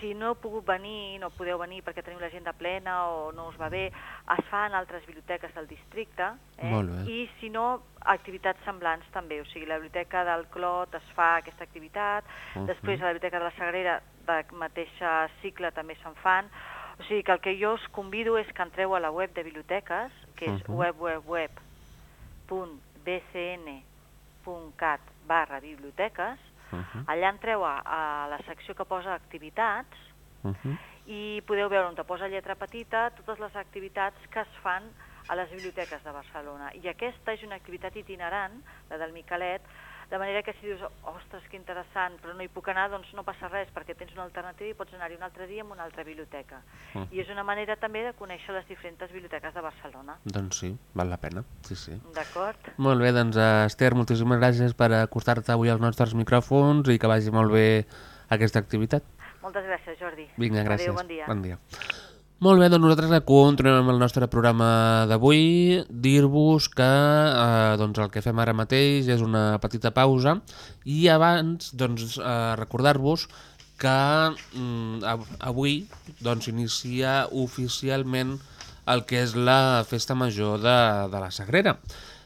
G: Si no heu pogut venir, no podeu venir perquè teniu l'agenda plena o no us va bé, es fa en altres biblioteques del districte. Eh? I si no, activitats semblants també. O sigui, la biblioteca del Clot es fa aquesta activitat,
B: Mhm.
G: després a la biblioteca de la Sagrera de mateixa cicle també se'n fan. O sigui que el que jo us convido és que entreu a la web de biblioteques, que és
B: Mhm.
G: web, web, web, www.bcn.cat barra biblioteques,
B: Mhm.
G: allà entreu a, a la secció que posa activitats
B: Mhm.
G: i podeu veure on te posa lletra petita totes les activitats que es fan a les biblioteques de Barcelona. I aquesta és una activitat itinerant, la del Miquelet, de manera que si dius, ostres, que interessant, però no hi puc anar, doncs no passa res, perquè tens una alternativa i pots anar-hi un altre dia en una altra biblioteca.
B: Mhm.
G: I és una manera també de conèixer les diferents biblioteques de Barcelona.
B: Doncs sí, val la pena, sí, sí.
G: D'acord?
B: Molt bé, doncs eh, Esther, moltíssimes gràcies per acostar-te avui als nostres micròfons i que vagi molt bé aquesta activitat.
G: Moltes gràcies, Jordi.
B: Vinga, gràcies.
G: Adéu, bon dia.
B: Bon dia. Molt bé, doncs nosaltres continuem amb el nostre programa d'avui. Dir-vos que eh, doncs el que fem ara mateix és una petita pausa i abans doncs, eh, recordar-vos que mm, av- avui doncs, inicia oficialment el que és la festa major de, de la Sagrera.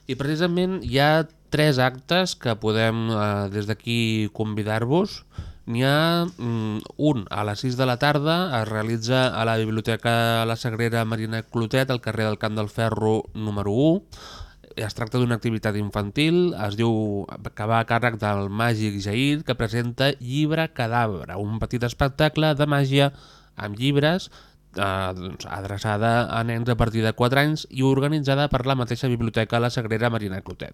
B: I precisament hi ha tres actes que podem eh, des d'aquí convidar-vos. N'hi ha mm, un a les 6 de la tarda, es realitza a la Biblioteca La Sagrera Marina Clotet, al carrer del Camp del Ferro número 1. Es tracta d'una activitat infantil, es diu que va a càrrec del màgic Jair, que presenta Llibre Cadàver, un petit espectacle de màgia amb llibres eh, doncs, adreçada a nens a partir de 4 anys i organitzada per la mateixa biblioteca La Sagrera Marina Clotet.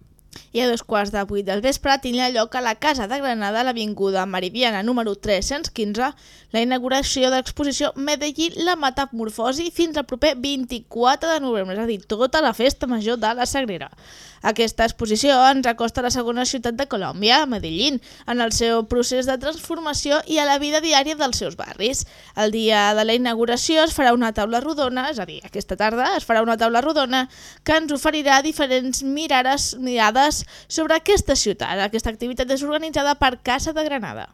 A: I a dos quarts de vuit del vespre tindrà lloc a la Casa de Granada, l'Avinguda Meridiana número 315, la inauguració de l'exposició Medellín, la metamorfosi, fins al proper 24 de novembre, és a dir, tota la festa major de la Sagrera. Aquesta exposició ens acosta a la segona ciutat de Colòmbia, Medellín, en el seu procés de transformació i a la vida diària dels seus barris. El dia de la inauguració es farà una taula rodona, és a dir, aquesta tarda es farà una taula rodona que ens oferirà diferents mirades, mirades sobre aquesta ciutat. Aquesta activitat és organitzada per Casa de Granada.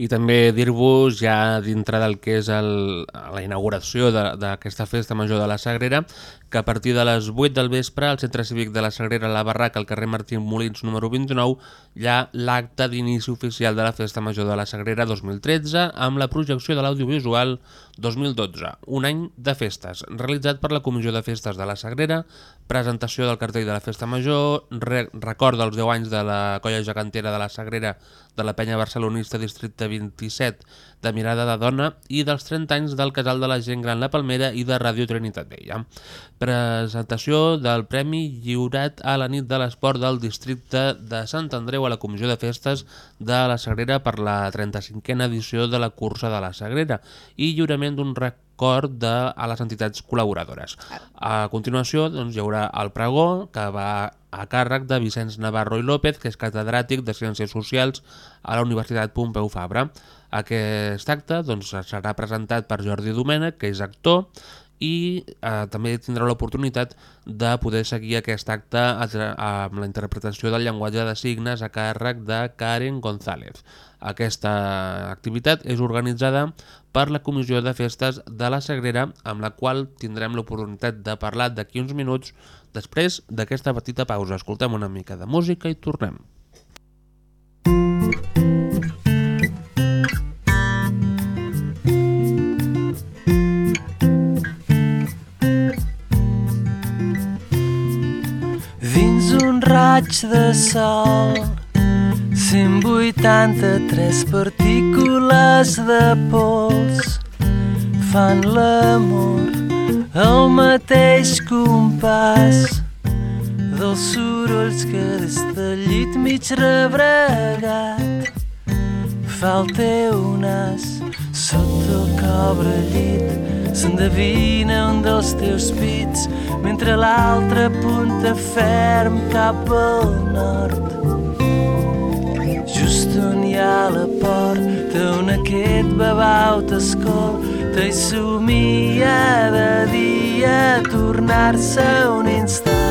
B: I també dir-vos, ja dintre del que és el, la inauguració d'aquesta festa major de la Sagrera, que a partir de les 8 del vespre al Centre Cívic de la Sagrera, la Barraca, al carrer Martín Molins, número 29, hi ha l'acte d'inici oficial de la Festa Major de la Sagrera 2013 amb la projecció de l'audiovisual 2012, un any de festes, realitzat per la Comissió de Festes de la Sagrera, presentació del cartell de la Festa Major, re record dels 10 anys de la colla gegantera de la Sagrera de la penya barcelonista districte 27 de Mirada de Dona i dels 30 anys del Casal de la Gent Gran La Palmera i de Ràdio Trinitat Vella. Presentació del Premi lliurat a la nit de l'esport del districte de Sant Andreu a la Comissió de Festes de la Sagrera per la 35a edició de la cursa de la Sagrera i lliurament d'un record de, a les entitats col·laboradores. A continuació doncs, hi haurà el pregó que va a càrrec de Vicenç Navarro i López, que és catedràtic de Ciències Socials a la Universitat Pompeu Fabra. Aquest acte doncs, serà presentat per Jordi Domènech, que és actor, i eh, també tindrà l'oportunitat de poder seguir aquest acte amb la interpretació del llenguatge de signes a càrrec de Karen González. Aquesta activitat és organitzada per la Comissió de Festes de la Sagrera, amb la qual tindrem l'oportunitat de parlar d'aquí uns minuts després d'aquesta petita pausa. Escoltem una mica de música i tornem.
C: Raig de sol. 183 partícules de pols fan l'amor al mateix compàs dels sorolls que des del llit mig rebregat fa el teu nas sota el cobre llit s'endevina un dels teus pits mentre l'altre punta ferm cap al nord. Just on hi ha la porta on aquest babau t'escolta i somia de dia tornar-se un instant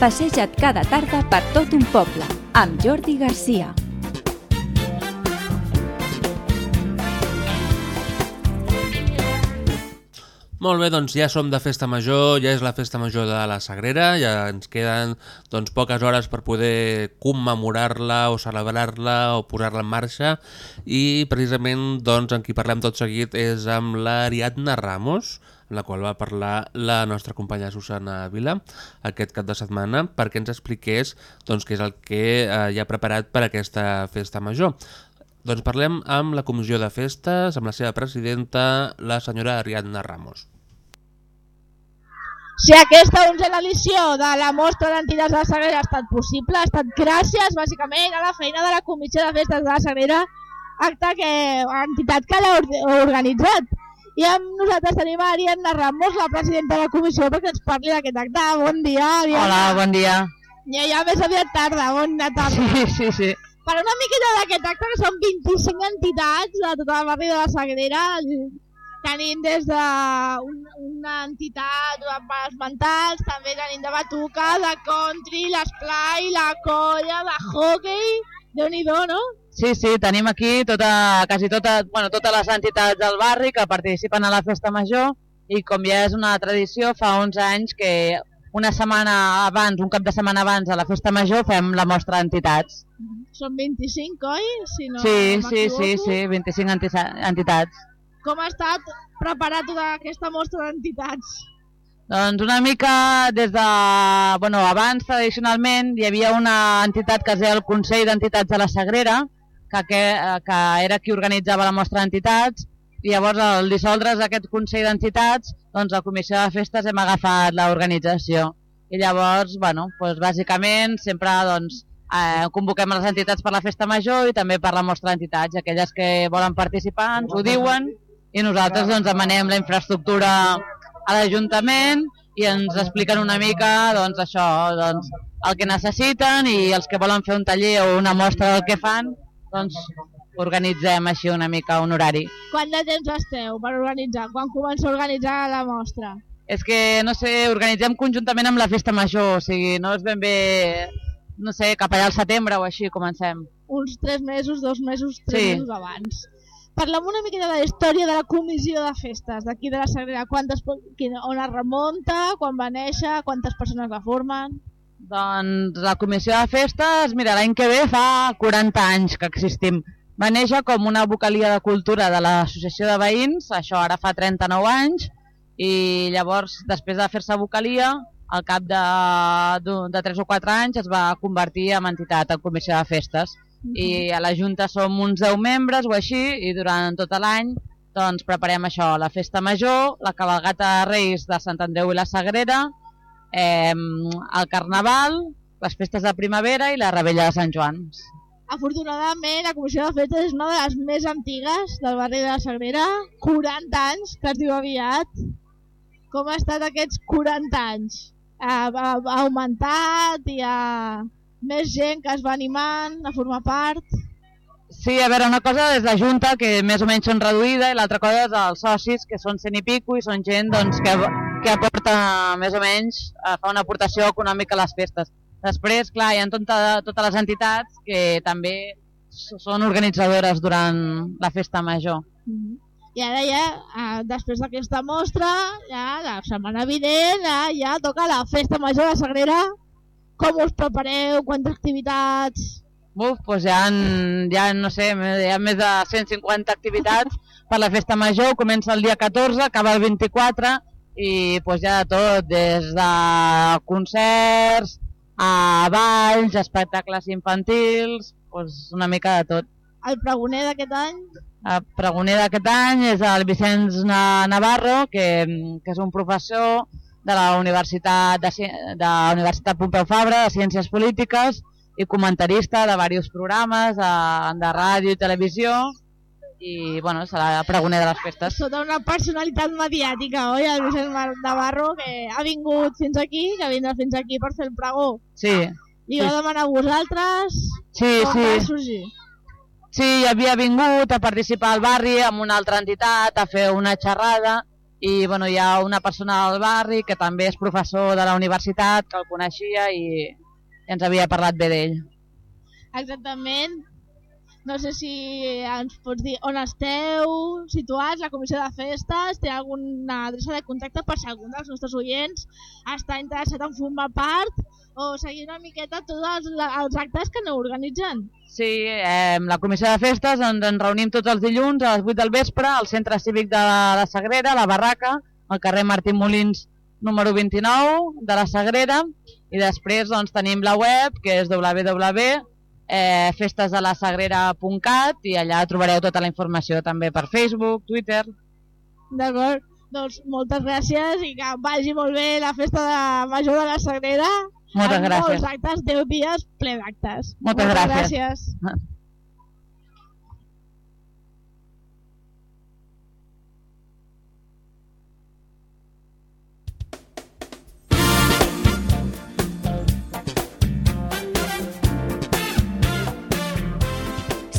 F: Passeja't cada tarda per tot un poble, amb Jordi Garcia.
B: Molt bé, doncs ja som de festa major, ja és la festa major de la Sagrera, ja ens queden doncs, poques hores per poder commemorar-la o celebrar-la o posar-la en marxa i precisament doncs, amb qui parlem tot seguit és amb l'Ariadna Ramos, la qual va parlar la nostra companya Susana Vila aquest cap de setmana perquè ens expliqués doncs, què és el que eh, hi ha preparat per aquesta festa major. Doncs parlem amb la comissió de festes, amb la seva presidenta, la senyora Ariadna Ramos.
I: Si aquesta onzena edició de la mostra d'entitats de la Sagrera ha estat possible, ha estat gràcies bàsicament a la feina de la Comissió de Festes de la Sagrera, acte que entitat que l'ha or- organitzat. I amb nosaltres tenim a Ariadna Ramos, la presidenta de la comissió, perquè ens parli d'aquest acte. Bon dia, Ariadna.
H: Hola, bon dia.
I: Ja, ja més aviat tarda, bona tarda.
H: Sí, sí, sí.
I: Per una miqueta d'aquest acte, que són 25 entitats de tot el barri de la Sagrera, tenim des de un, una entitat per als mentals, també tenim de batuca, de country, l'esplai, la colla, de hockey, déu nhi no?
H: Sí, sí, tenim aquí tota, quasi tota, bueno, totes les entitats del barri que participen a la festa major i com ja és una tradició, fa 11 anys que una setmana abans, un cap de setmana abans a la festa major fem la mostra d'entitats.
I: Són 25, oi? Si no
H: sí, sí, sí, sí, 25 entisa- entitats.
I: Com ha estat preparar tota aquesta mostra d'entitats?
H: Doncs una mica des de... Bueno, abans, tradicionalment, hi havia una entitat que es deia el Consell d'Entitats de la Sagrera, que, que, que era qui organitzava la mostra d'entitats, i llavors al dissoldre's aquest Consell d'Entitats, doncs la Comissió de Festes hem agafat l'organització. I llavors, bueno, doncs bàsicament sempre doncs, eh, convoquem les entitats per la festa major i també per la mostra d'entitats. Aquelles que volen participar ens ho diuen i nosaltres doncs, demanem la infraestructura a l'Ajuntament i ens expliquen una mica doncs, això, doncs, el que necessiten i els que volen fer un taller o una mostra del que fan, doncs organitzem així una mica un horari.
I: Quant de temps esteu per organitzar? Quan comença a organitzar la mostra?
H: És que, no sé, organitzem conjuntament amb la festa major, o sigui, no és ben bé, no sé, cap allà al setembre o així comencem.
I: Uns tres mesos, dos mesos, tres
H: Sí.
I: mesos abans. Parlem una miqueta de la història de la comissió de festes d'aquí de la Sagrera. Quantes, on es remunta, quan va néixer, quantes persones la formen?
H: Doncs la comissió de festes, mira, l'any que ve fa 40 anys que existim. Va néixer com una vocalia de cultura de l'Associació de Veïns, això ara fa 39 anys, i llavors, després de fer-se vocalia, al cap de, de 3 o 4 anys es va convertir en entitat, en comissió de festes. I a la Junta som uns 10 membres o així, i durant tot l'any doncs, preparem això, la festa major, la cabalgata de Reis de Sant Andreu i la Sagrera, eh, el Carnaval, les festes de primavera i la Rebella de Sant Joan.
I: Afortunadament, la comissió de festes és una de les més antigues del barri de la Sagrera. 40 anys, que es diu aviat. Com ha estat aquests 40 anys? Ha, ha, ha augmentat, hi ha més gent que es va animant a formar part.
H: Sí, a veure, una cosa és la Junta, que més o menys són reduïda, i l'altra cosa és els socis, que són cent i pico, i són gent doncs, que, que aporta més o menys, eh, fa una aportació econòmica a les festes. Després, clar, hi ha tota, totes les entitats que també són organitzadores durant la festa major.
I: I ara ja, eh, després d'aquesta mostra, ja la setmana vinent, ja, ja toca la festa major de Sagrera. Com us prepareu? Quantes activitats?
H: Buf, doncs hi ha, hi ha, no sé, hi ha més de 150 activitats per la festa major, comença el dia 14, acaba el 24 i doncs hi ha de tot, des de concerts, a balls, espectacles infantils, doncs una mica de tot.
I: El pregoner d'aquest any?
H: El pregoner d'aquest any és el Vicenç Na- Navarro, que, que és un professor de la Universitat, de, de la Universitat Pompeu Fabra de Ciències Polítiques i comentarista de diversos programes de, de ràdio i televisió i bueno, serà pregoner de les festes.
I: Sota una personalitat mediàtica, oi? El Vicent Navarro, que ha vingut fins aquí, que vindrà fins aquí per fer el pregó.
H: Sí,
I: Li va demanar a vosaltres
H: sí,
I: com
H: sí.
I: va sorgir.
H: Sí, havia vingut a participar al barri amb una altra entitat, a fer una xerrada i bueno, hi ha una persona del barri que també és professor de la universitat, que el coneixia i ens havia parlat bé d'ell.
A: Exactament. No sé si ens pots dir on esteu situats, la comissió de festes, té alguna adreça de contacte per si algun dels nostres oients està interessat en formar part o seguir una miqueta tots els, els actes que no organitzen.
H: Sí, eh, la comissió de festes ens, ens reunim tots els dilluns a les 8 del vespre al centre cívic de la, la Sagrera, la Barraca, al carrer Martí Molins número 29 de la Sagrera i després doncs, tenim la web que és www.festesdelasagrera.cat i allà trobareu tota la informació també per Facebook, Twitter.
A: D'acord, doncs moltes gràcies i que vagi molt bé la festa de major de la Sagrera.
H: Moltes
A: amb
H: gràcies.
A: molts actes, 10 dies ple d'actes.
H: Moltes gràcies.
A: gràcies.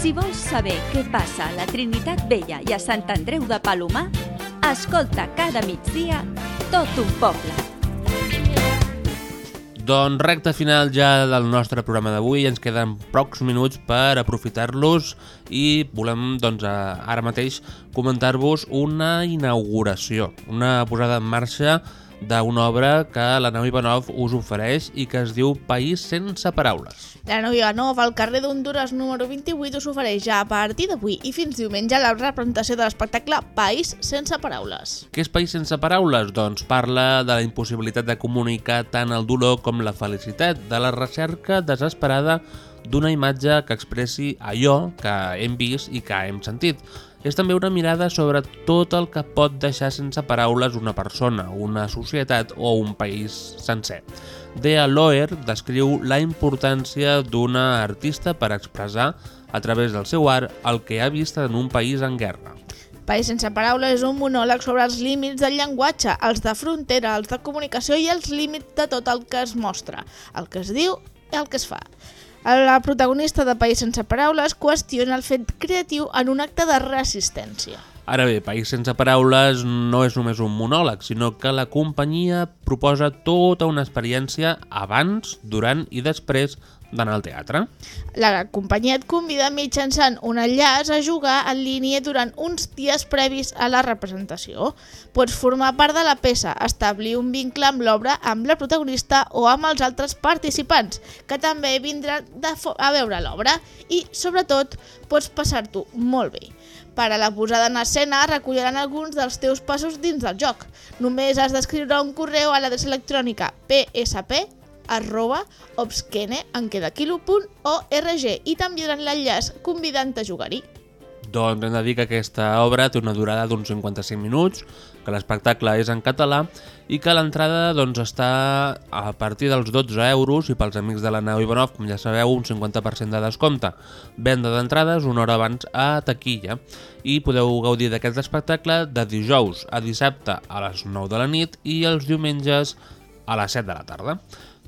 F: Si vols saber què passa a la Trinitat Vella i a Sant Andreu de Palomar, escolta cada migdia tot un poble.
B: Doncs recta final ja del nostre programa d'avui, ens queden pocs minuts per aprofitar-los i volem doncs, ara mateix comentar-vos una inauguració, una posada en marxa d'una obra que la Nau Ivanov us ofereix i que es diu País sense paraules.
A: La Nau Ivanov, al carrer d'Honduras número 28, us ofereix ja a partir d'avui i fins diumenge la representació de l'espectacle País sense paraules.
B: Què és País sense paraules? Doncs parla de la impossibilitat de comunicar tant el dolor com la felicitat, de la recerca desesperada d'una imatge que expressi allò que hem vist i que hem sentit. És també una mirada sobre tot el que pot deixar sense paraules una persona, una societat o un país sencer. Dea Loer descriu la importància d'una artista per expressar, a través del seu art, el que ha vist en un país en guerra.
A: País sense paraules és un monòleg sobre els límits del llenguatge, els de frontera, els de comunicació i els límits de tot el que es mostra, el que es diu i el que es fa. La protagonista de País sense paraules qüestiona el fet creatiu en un acte de resistència.
B: Ara bé, País sense paraules no és només un monòleg, sinó que la companyia proposa tota una experiència abans, durant i després d'anar al teatre.
A: La companyia et convida mitjançant un enllaç a jugar en línia durant uns dies previs a la representació. Pots formar part de la peça, establir un vincle amb l'obra, amb la protagonista o amb els altres participants, que també vindran a veure l'obra i, sobretot, pots passar-t'ho molt bé. Per a la posada en escena recolliran alguns dels teus passos dins del joc. Només has d'escriure un correu a l'adreça electrònica psp arroba obsquene.org i t'enviaran l'enllaç convidant a jugar-hi.
B: Doncs hem de dir que aquesta obra té una durada d'uns 55 minuts, que l'espectacle és en català i que l'entrada doncs, està a partir dels 12 euros i pels amics de la Nau Ivanov, com ja sabeu, un 50% de descompte. Venda d'entrades una hora abans a taquilla i podeu gaudir d'aquest espectacle de dijous a dissabte a les 9 de la nit i els diumenges a les 7 de la tarda.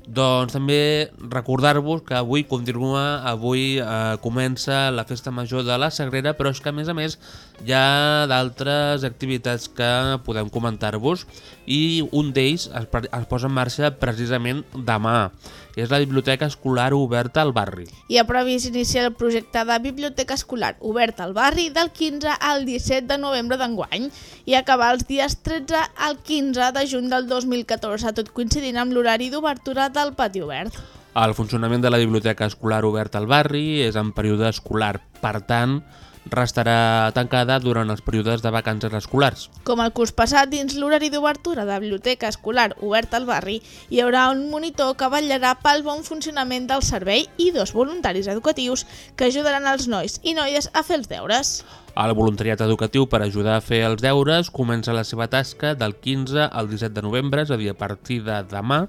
B: Doncs també recordar-vos que avui continua, avui eh, comença la festa major de la Sagrera, però és que a més a més hi ha d'altres activitats que podem comentar-vos i un d'ells es, es posa en marxa precisament demà. És la Biblioteca Escolar Oberta al Barri.
A: Hi ha previst iniciar el projecte de biblioteca escolar oberta al barri del 15 al 17 de novembre d'enguany i acabar els dies 13 al 15 de juny del 2014, tot coincidint amb l'horari d'obertura del pati obert.
B: El funcionament de la Biblioteca Escolar Oberta al Barri és en període escolar, per tant, restarà tancada durant els períodes de vacances escolars.
A: Com el curs passat, dins l'horari d'obertura de biblioteca escolar oberta al barri, hi haurà un monitor que vetllarà pel bon funcionament del servei i dos voluntaris educatius que ajudaran els nois i noies a fer els deures.
B: El voluntariat educatiu per ajudar a fer els deures comença la seva tasca del 15 al 17 de novembre, és a dir, a partir de demà,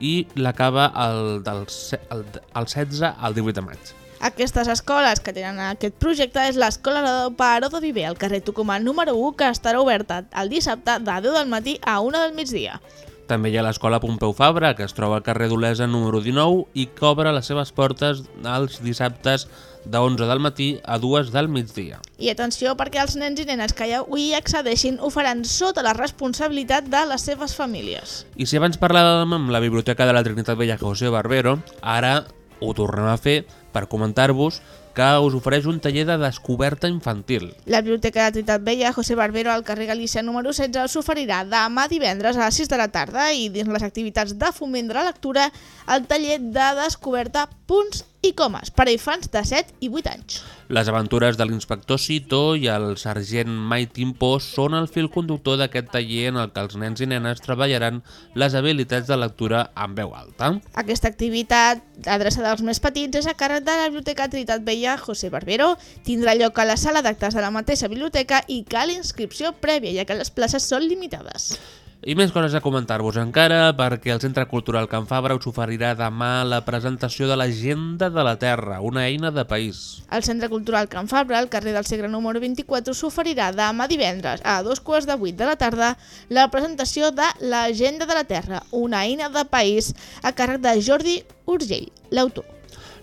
B: i l'acaba el, del, el, el 16 al 18 de maig.
A: Aquestes escoles que tenen aquest projecte és l'Escola de Paro de Viver, al carrer Tucumà número 1, que estarà oberta el dissabte de 10 del matí a 1 del migdia.
B: També hi ha l'Escola Pompeu Fabra, que es troba al carrer d'Olesa número 19 i que obre les seves portes els dissabtes de 11 del matí a 2 del migdia.
A: I atenció perquè els nens i nenes que avui accedeixin ho faran sota la responsabilitat de les seves famílies.
B: I si abans parlàvem amb la Biblioteca de la Trinitat Vella José Barbero, ara ho tornem a fer per comentar-vos que us ofereix un taller de descoberta infantil.
A: La Biblioteca de Trinitat Vella José Barbero al carrer Galícia número 16 s'oferirà demà divendres a les 6 de la tarda i dins les activitats de foment de la lectura el taller de descoberta punts i comes per a infants de 7 i 8 anys.
B: Les aventures de l'inspector Cito i el sergent Mai Timpó són el fil conductor d'aquest taller en el que els nens i nenes treballaran les habilitats de lectura en veu alta.
A: Aquesta activitat, adreçada als més petits, és a càrrec de la Biblioteca Trinitat Vella José Barbero. Tindrà lloc a la sala d'actes de la mateixa biblioteca i cal inscripció prèvia, ja que les places són limitades.
B: I més coses a comentar-vos encara, perquè el Centre Cultural Can Fabra us oferirà demà la presentació de l'Agenda de la Terra, una eina de país.
A: El Centre Cultural Can Fabra, al carrer del Segre número 24, s'oferirà demà divendres a dos quarts de vuit de la tarda la presentació de l'Agenda de la Terra, una eina de país a càrrec de Jordi Urgell, l'autor.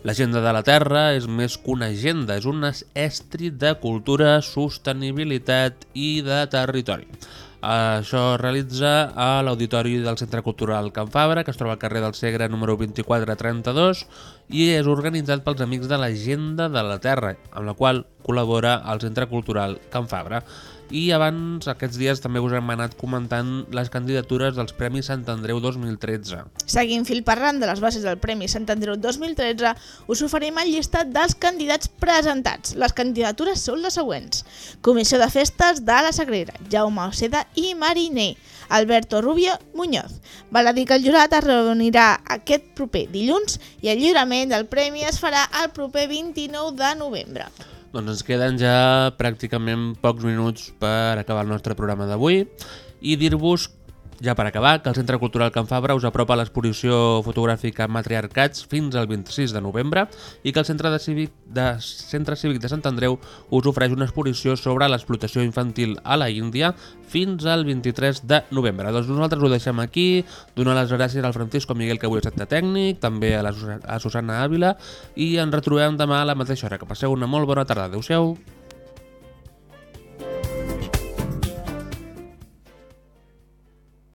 B: L'Agenda de la Terra és més que una agenda, és un estri de cultura, sostenibilitat i de territori. Això es realitza a l'Auditori del Centre Cultural Can Fabra, que es troba al carrer del Segre número 2432 i és organitzat pels Amics de l'Agenda de la Terra, amb la qual col·labora el Centre Cultural Can Fabra. I abans, aquests dies, també us hem anat comentant les candidatures dels Premis Sant Andreu 2013.
A: Seguint fil parlant de les bases del Premi Sant Andreu 2013, us oferim el llistat dels candidats presentats. Les candidatures són les següents. Comissió de Festes de la Sagrera, Jaume Oceda i Mariner. Alberto Rubio Muñoz. Val a dir que el jurat es reunirà aquest proper dilluns i el lliurament del premi es farà el proper 29 de novembre.
B: Doncs ens queden ja pràcticament pocs minuts per acabar el nostre programa d'avui. I dir-vos ja per acabar, que el Centre Cultural Can Fabra us apropa l'exposició fotogràfica Matriarcats fins al 26 de novembre i que el Centre, de Cívic de Centre Cívic de Sant Andreu us ofereix una exposició sobre l'explotació infantil a la Índia fins al 23 de novembre. Doncs nosaltres ho deixem aquí, donar les gràcies al Francisco Miguel que avui ha estat de tècnic, també a la Susana Ávila i ens retrobem demà a la mateixa hora. Que passeu una molt bona tarda. Adéu-siau.